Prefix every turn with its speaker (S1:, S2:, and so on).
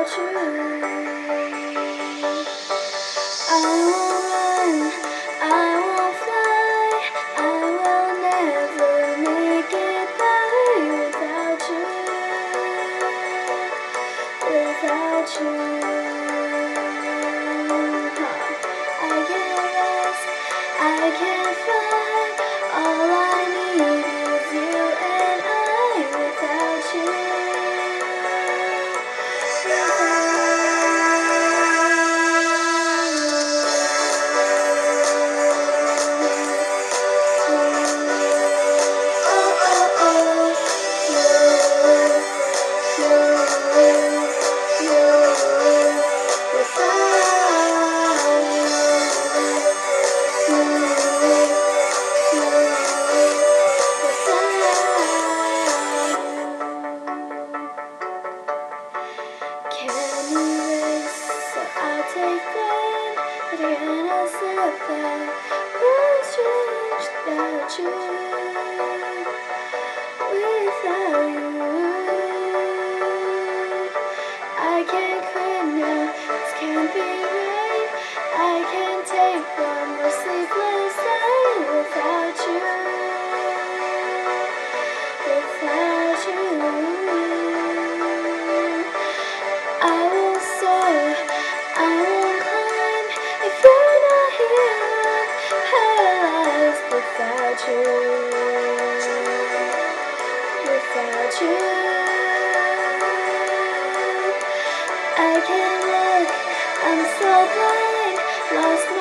S1: without you. I will run, I will fly, I will never make it by without you, without you. changed, without you. I can't quit now, this can't be right. I can't take one more. I'm so blind, lost my